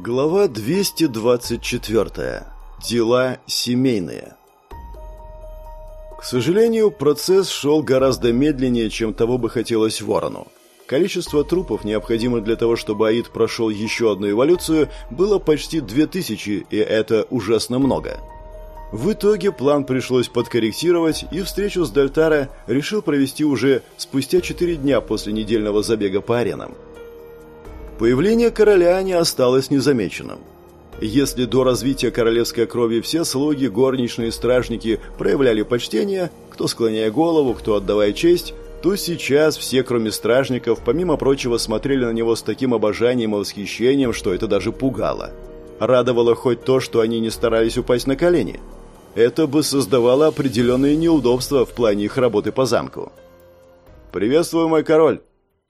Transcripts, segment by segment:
Глава 224. Дела семейные. К сожалению, процесс шел гораздо медленнее, чем того бы хотелось Ворону. Количество трупов, необходимых для того, чтобы Аид прошел еще одну эволюцию, было почти 2000, и это ужасно много. В итоге план пришлось подкорректировать, и встречу с Дальтара решил провести уже спустя 4 дня после недельного забега по аренам. Появление короля не осталось незамеченным. Если до развития королевской крови все слуги, горничные, стражники проявляли почтение, кто склоняя голову, кто отдавая честь, то сейчас все, кроме стражников, помимо прочего, смотрели на него с таким обожанием и восхищением, что это даже пугало. Радовало хоть то, что они не старались упасть на колени. Это бы создавало определенные неудобства в плане их работы по замку. «Приветствую, мой король!»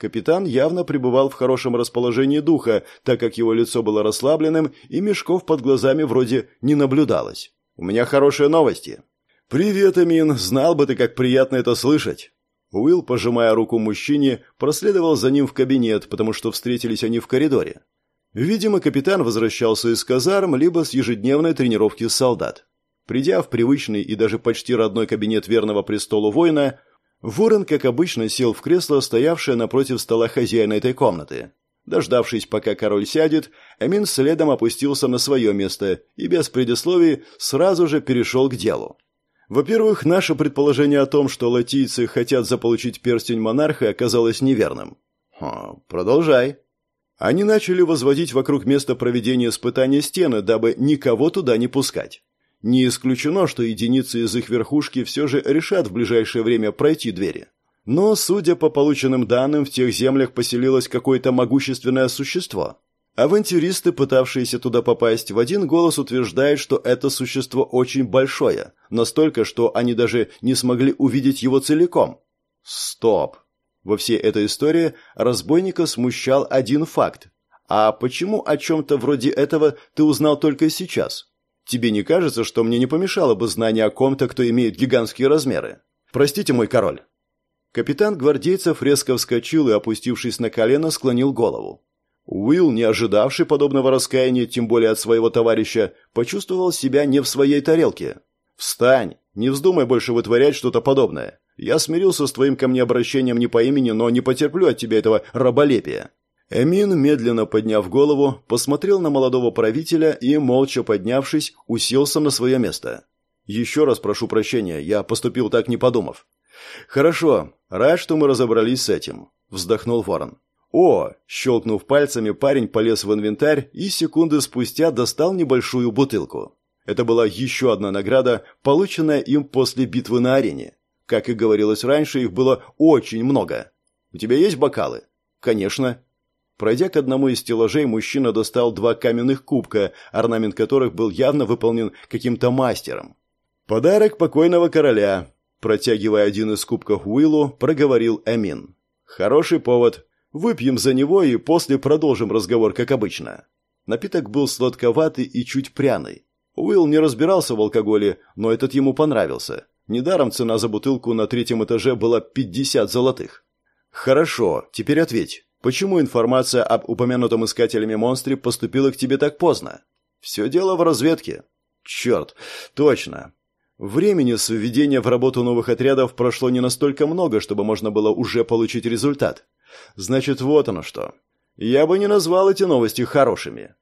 Капитан явно пребывал в хорошем расположении духа, так как его лицо было расслабленным и мешков под глазами вроде не наблюдалось. «У меня хорошие новости». «Привет, Амин. Знал бы ты, как приятно это слышать». Уилл, пожимая руку мужчине, проследовал за ним в кабинет, потому что встретились они в коридоре. Видимо, капитан возвращался из казарм, либо с ежедневной тренировки солдат. Придя в привычный и даже почти родной кабинет верного престолу воина, Ворон, как обычно, сел в кресло, стоявшее напротив стола хозяина этой комнаты. Дождавшись, пока король сядет, Эмин следом опустился на свое место и без предисловий сразу же перешел к делу. Во-первых, наше предположение о том, что латийцы хотят заполучить перстень монарха, оказалось неверным. О, продолжай. Они начали возводить вокруг места проведения испытания стены, дабы никого туда не пускать. Не исключено, что единицы из их верхушки все же решат в ближайшее время пройти двери. Но, судя по полученным данным, в тех землях поселилось какое-то могущественное существо. Авантюристы, пытавшиеся туда попасть, в один голос утверждают, что это существо очень большое, настолько, что они даже не смогли увидеть его целиком. Стоп! Во всей этой истории разбойника смущал один факт. А почему о чем-то вроде этого ты узнал только сейчас? Тебе не кажется, что мне не помешало бы знание о ком-то, кто имеет гигантские размеры? Простите, мой король». Капитан гвардейцев резко вскочил и, опустившись на колено, склонил голову. Уилл, не ожидавший подобного раскаяния, тем более от своего товарища, почувствовал себя не в своей тарелке. «Встань! Не вздумай больше вытворять что-то подобное. Я смирился с твоим ко мне обращением не по имени, но не потерплю от тебя этого раболепия». Эмин, медленно подняв голову, посмотрел на молодого правителя и, молча поднявшись, уселся на свое место. «Еще раз прошу прощения, я поступил так, не подумав». «Хорошо, рад, что мы разобрались с этим», — вздохнул Ворон. «О!» — щелкнув пальцами, парень полез в инвентарь и секунды спустя достал небольшую бутылку. Это была еще одна награда, полученная им после битвы на арене. Как и говорилось раньше, их было очень много. «У тебя есть бокалы?» «Конечно», Пройдя к одному из стеллажей, мужчина достал два каменных кубка, орнамент которых был явно выполнен каким-то мастером. «Подарок покойного короля», – протягивая один из кубков Уиллу, проговорил Эмин. «Хороший повод. Выпьем за него и после продолжим разговор, как обычно». Напиток был сладковатый и чуть пряный. Уилл не разбирался в алкоголе, но этот ему понравился. Недаром цена за бутылку на третьем этаже была 50 золотых. «Хорошо, теперь ответь. Почему информация об упомянутом искателями монстре поступила к тебе так поздно? Все дело в разведке. Черт, точно. Времени с введения в работу новых отрядов прошло не настолько много, чтобы можно было уже получить результат. Значит, вот оно что. Я бы не назвал эти новости хорошими.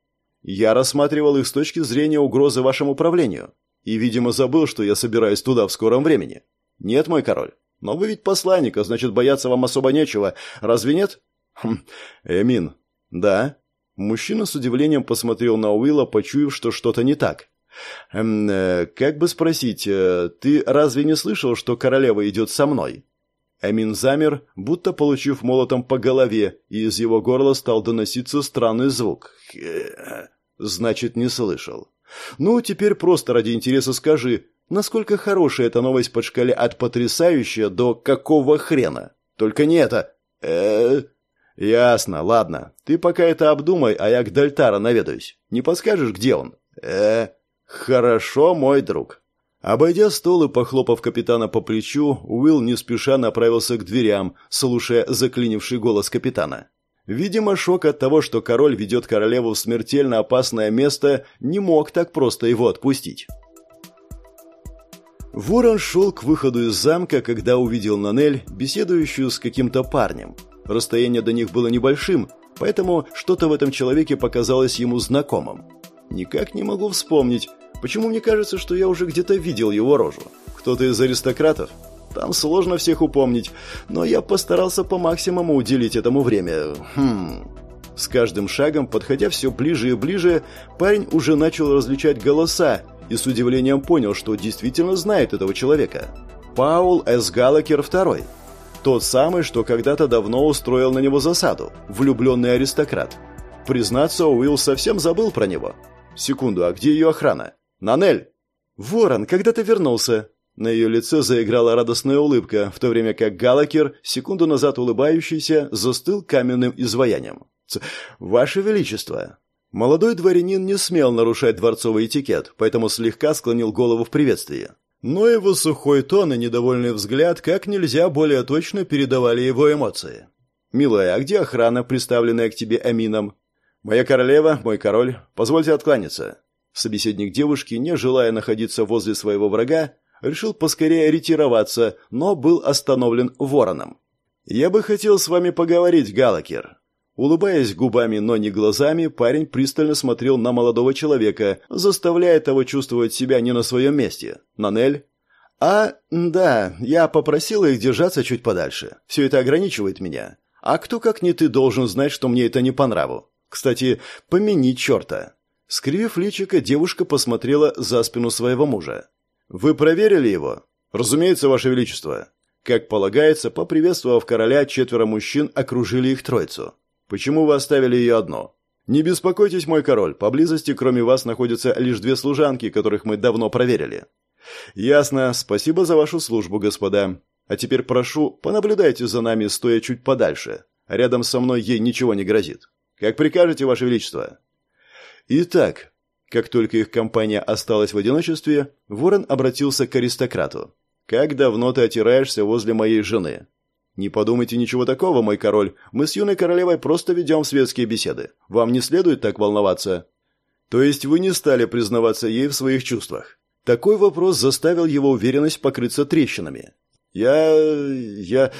Я рассматривал их с точки зрения угрозы вашему управлению. И, видимо, забыл, что я собираюсь туда в скором времени. Нет, мой король. Но вы ведь посланник, а значит, бояться вам особо нечего. Разве нет? Хм, Эмин. Да? Мужчина с удивлением посмотрел на Уилла, почуяв, что что-то не так. Эм, э, как бы спросить, э, ты разве не слышал, что королева идет со мной? Эмин замер, будто получив молотом по голове, и из его горла стал доноситься странный звук. Значит, не слышал. Ну, теперь просто ради интереса скажи, насколько хорошая эта новость по шкале от потрясающая до какого хрена? Только не это. Э, -э «Ясно, ладно. Ты пока это обдумай, а я к Дальтара наведаюсь. Не подскажешь, где он?» «Э, хорошо, мой друг». Обойдя стол и похлопав капитана по плечу, Уилл не спеша направился к дверям, слушая заклинивший голос капитана. Видимо, шок от того, что король ведет королеву в смертельно опасное место, не мог так просто его отпустить. Ворон шел к выходу из замка, когда увидел Нанель, беседующую с каким-то парнем. Расстояние до них было небольшим, поэтому что-то в этом человеке показалось ему знакомым. Никак не могу вспомнить, почему мне кажется, что я уже где-то видел его рожу. Кто-то из аристократов? Там сложно всех упомнить, но я постарался по максимуму уделить этому время. Хм. С каждым шагом, подходя все ближе и ближе, парень уже начал различать голоса и с удивлением понял, что действительно знает этого человека. Паул С. Галлакер II. Тот самый, что когда-то давно устроил на него засаду. Влюбленный аристократ. Признаться, Уилл совсем забыл про него. Секунду, а где ее охрана? Нанель! Ворон, когда ты вернулся? На ее лице заиграла радостная улыбка, в то время как Галакер, секунду назад улыбающийся, застыл каменным изваянием. «Ваше Величество!» Молодой дворянин не смел нарушать дворцовый этикет, поэтому слегка склонил голову в приветствии. Но его сухой тон и недовольный взгляд как нельзя более точно передавали его эмоции. «Милая, а где охрана, представленная к тебе Амином?» «Моя королева, мой король, позвольте откланяться». Собеседник девушки, не желая находиться возле своего врага, решил поскорее ретироваться, но был остановлен вороном. «Я бы хотел с вами поговорить, Галакер». Улыбаясь губами, но не глазами, парень пристально смотрел на молодого человека, заставляя того чувствовать себя не на своем месте. «Нанель?» «А, да, я попросила их держаться чуть подальше. Все это ограничивает меня. А кто, как не ты, должен знать, что мне это не по нраву? Кстати, помяни черта». Скривив личико, девушка посмотрела за спину своего мужа. «Вы проверили его?» «Разумеется, Ваше Величество». Как полагается, поприветствовав короля, четверо мужчин окружили их троицу. «Почему вы оставили ее одну?» «Не беспокойтесь, мой король, поблизости кроме вас находятся лишь две служанки, которых мы давно проверили». «Ясно. Спасибо за вашу службу, господа. А теперь прошу, понаблюдайте за нами, стоя чуть подальше. Рядом со мной ей ничего не грозит. Как прикажете, ваше величество?» «Итак, как только их компания осталась в одиночестве, Ворон обратился к аристократу. «Как давно ты отираешься возле моей жены?» «Не подумайте ничего такого, мой король. Мы с юной королевой просто ведем светские беседы. Вам не следует так волноваться». «То есть вы не стали признаваться ей в своих чувствах?» Такой вопрос заставил его уверенность покрыться трещинами. «Я... я...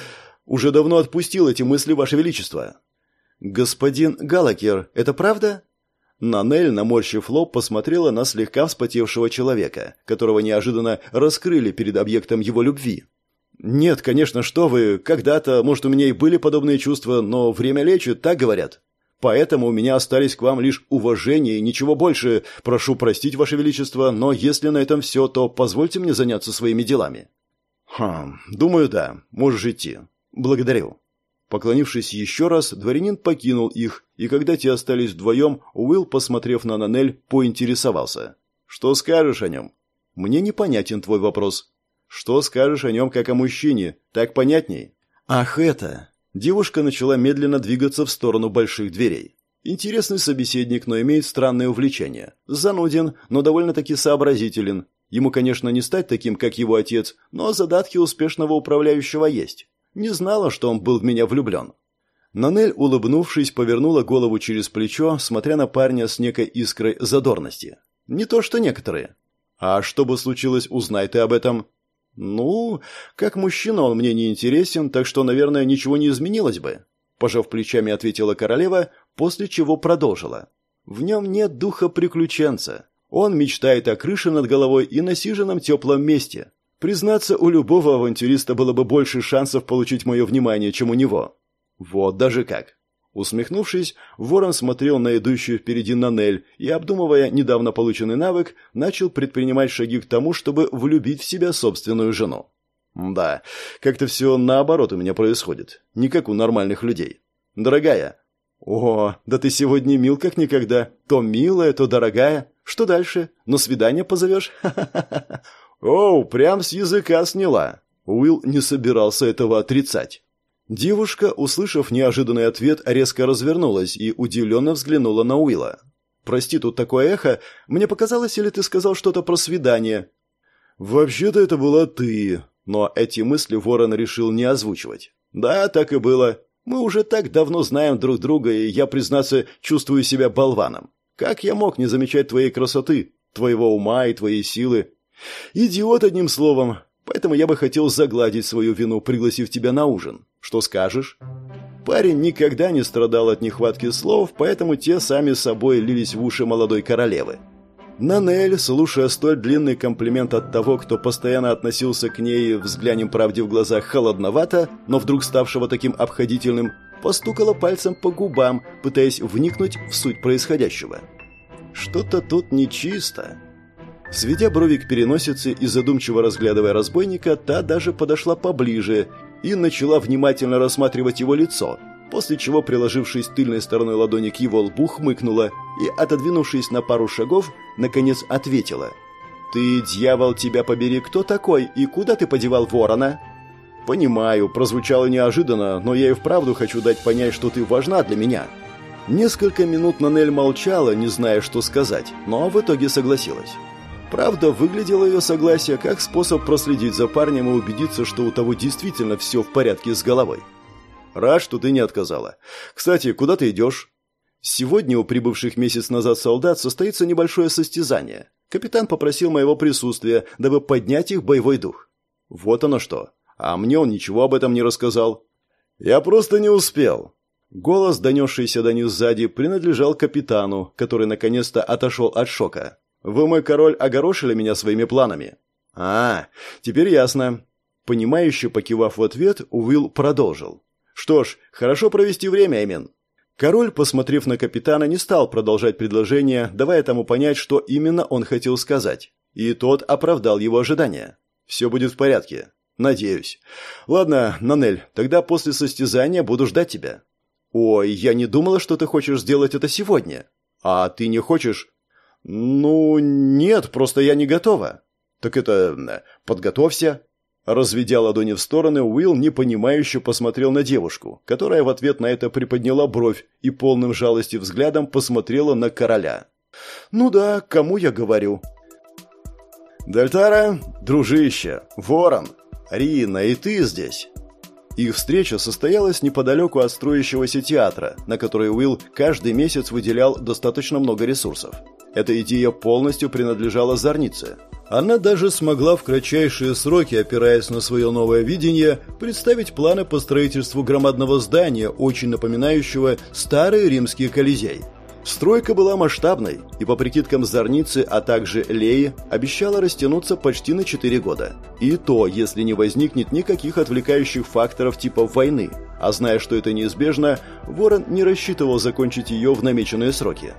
уже давно отпустил эти мысли, Ваше Величество». «Господин Галакер, это правда?» Нанель, наморщив лоб, посмотрела на слегка вспотевшего человека, которого неожиданно раскрыли перед объектом его любви. «Нет, конечно, что вы, когда-то, может, у меня и были подобные чувства, но время лечит, так говорят. Поэтому у меня остались к вам лишь уважение и ничего больше. Прошу простить, Ваше Величество, но если на этом все, то позвольте мне заняться своими делами». «Хм, думаю, да, можешь идти. Благодарю». Поклонившись еще раз, дворянин покинул их, и когда те остались вдвоем, Уилл, посмотрев на Нанель, поинтересовался. «Что скажешь о нем?» «Мне непонятен твой вопрос». «Что скажешь о нем как о мужчине? Так понятней?» «Ах, это...» Девушка начала медленно двигаться в сторону больших дверей. Интересный собеседник, но имеет странное увлечение. Зануден, но довольно-таки сообразителен. Ему, конечно, не стать таким, как его отец, но задатки успешного управляющего есть. Не знала, что он был в меня влюблен. Нанель, улыбнувшись, повернула голову через плечо, смотря на парня с некой искрой задорности. Не то что некоторые. А что бы случилось, узнай ты об этом. Ну, как мужчина он мне не интересен, так что, наверное, ничего не изменилось бы. Пожав плечами, ответила королева, после чего продолжила. В нем нет духа приключенца. Он мечтает о крыше над головой и насиженном теплом месте. Признаться, у любого авантюриста было бы больше шансов получить мое внимание, чем у него. Вот даже как. Усмехнувшись, Ворон смотрел на идущую впереди Нанель и, обдумывая недавно полученный навык, начал предпринимать шаги к тому, чтобы влюбить в себя собственную жену. Да, как-то все наоборот у меня происходит, не как у нормальных людей. Дорогая. О, да ты сегодня мил как никогда. То милая, то дорогая. Что дальше? На свидание позовешь? Ха-ха-ха. «Оу, прям с языка сняла!» Уилл не собирался этого отрицать. Девушка, услышав неожиданный ответ, резко развернулась и удивленно взглянула на Уилла. «Прости, тут такое эхо. Мне показалось, или ты сказал что-то про свидание?» «Вообще-то это была ты», но эти мысли Ворон решил не озвучивать. «Да, так и было. Мы уже так давно знаем друг друга, и я, признаться, чувствую себя болваном. Как я мог не замечать твоей красоты, твоего ума и твоей силы? Идиот, одним словом. Поэтому я бы хотел загладить свою вину, пригласив тебя на ужин. Что скажешь?» Парень никогда не страдал от нехватки слов, поэтому те сами собой лились в уши молодой королевы. Нанель, слушая столь длинный комплимент от того, кто постоянно относился к ней, взглянем правде в глазах, холодновато, но вдруг ставшего таким обходительным, постукала пальцем по губам, пытаясь вникнуть в суть происходящего. Что-то тут нечисто. Сведя брови к переносице и задумчиво разглядывая разбойника, та даже подошла поближе и начала внимательно рассматривать его лицо, после чего, приложившись тыльной стороной ладони к его лбу, хмыкнула и, отодвинувшись на пару шагов, наконец ответила. «Ты, дьявол, тебя побери, кто такой и куда ты подевал ворона?» «Понимаю, прозвучало неожиданно, но я и вправду хочу дать понять, что ты важна для меня». Несколько минут Нанель молчала, не зная, что сказать, но в итоге согласилась. Правда, выглядело ее согласие как способ проследить за парнем и убедиться, что у того действительно все в порядке с головой. «Рад, что ты не отказала. Кстати, куда ты идешь?» «Сегодня у прибывших месяц назад солдат состоится небольшое состязание. Капитан попросил моего присутствия, дабы поднять их боевой дух». «Вот оно что. А мне он ничего об этом не рассказал». «Я просто не успел». Голос, донесшийся до них сзади, принадлежал капитану, который наконец-то отошел от шока. Вы, мой король, огорошили меня своими планами. А, теперь ясно. Понимающе покивав в ответ, Уилл продолжил. Что ж, хорошо провести время, Эмин. Король, посмотрев на капитана, не стал продолжать предложение, давая тому понять, что именно он хотел сказать. И тот оправдал его ожидания. Все будет в порядке. Надеюсь. Ладно, Нанель, тогда после состязания буду ждать тебя. Ой, я не думала, что ты хочешь сделать это сегодня. А ты не хочешь? «Ну, нет, просто я не готова». «Так это... Э, подготовься». Разведя ладони в стороны, Уилл непонимающе посмотрел на девушку, которая в ответ на это приподняла бровь и полным жалости взглядом посмотрела на короля. «Ну да, кому я говорю?» «Дальтара, дружище, ворон, Рина, и ты здесь?» Их встреча состоялась неподалеку от строящегося театра, на который Уилл каждый месяц выделял достаточно много ресурсов. Эта идея полностью принадлежала Зорнице. Она даже смогла в кратчайшие сроки, опираясь на свое новое видение, представить планы по строительству громадного здания, очень напоминающего старый римский Колизей. Стройка была масштабной и, по прикидкам Зорницы, а также Леи, обещала растянуться почти на 4 года. И то, если не возникнет никаких отвлекающих факторов типа войны. А зная, что это неизбежно, Ворон не рассчитывал закончить ее в намеченные сроки.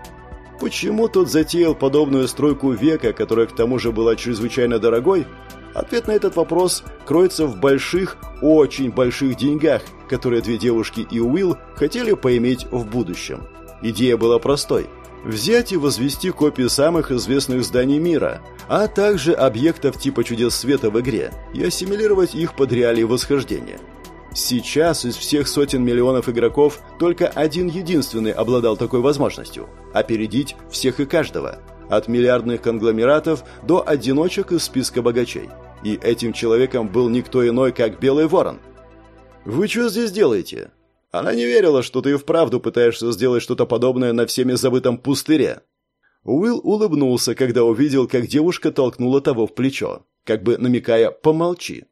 Почему тот затеял подобную стройку века, которая к тому же была чрезвычайно дорогой? Ответ на этот вопрос кроется в больших, очень больших деньгах, которые две девушки и Уилл хотели поиметь в будущем. Идея была простой – взять и возвести копии самых известных зданий мира, а также объектов типа чудес света в игре и ассимилировать их под реалии восхождения – Сейчас из всех сотен миллионов игроков только один единственный обладал такой возможностью – опередить всех и каждого, от миллиардных конгломератов до одиночек из списка богачей. И этим человеком был никто иной, как Белый Ворон. «Вы что здесь делаете?» Она не верила, что ты и вправду пытаешься сделать что-то подобное на всеми забытом пустыре. Уилл улыбнулся, когда увидел, как девушка толкнула того в плечо, как бы намекая «помолчи».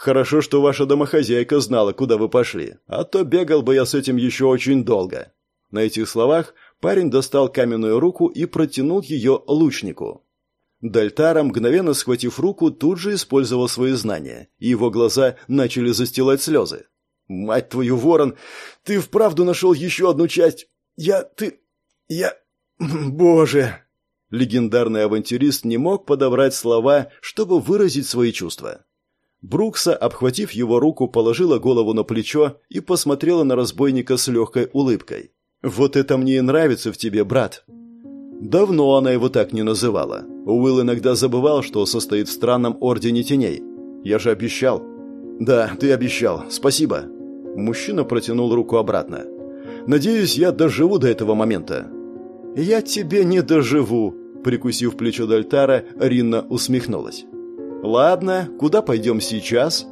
Хорошо, что ваша домохозяйка знала, куда вы пошли, а то бегал бы я с этим еще очень долго». На этих словах парень достал каменную руку и протянул ее лучнику. Дальтара, мгновенно схватив руку, тут же использовал свои знания, и его глаза начали застилать слезы. «Мать твою, ворон! Ты вправду нашел еще одну часть! Я... ты... я... боже!» Легендарный авантюрист не мог подобрать слова, чтобы выразить свои чувства. Брукса, обхватив его руку, положила голову на плечо и посмотрела на разбойника с легкой улыбкой. «Вот это мне и нравится в тебе, брат!» Давно она его так не называла. Уилл иногда забывал, что состоит в странном ордене теней. «Я же обещал». «Да, ты обещал. Спасибо». Мужчина протянул руку обратно. «Надеюсь, я доживу до этого момента». «Я тебе не доживу», — прикусив плечо Дальтара, Ринна усмехнулась. «Ладно, куда пойдем сейчас?»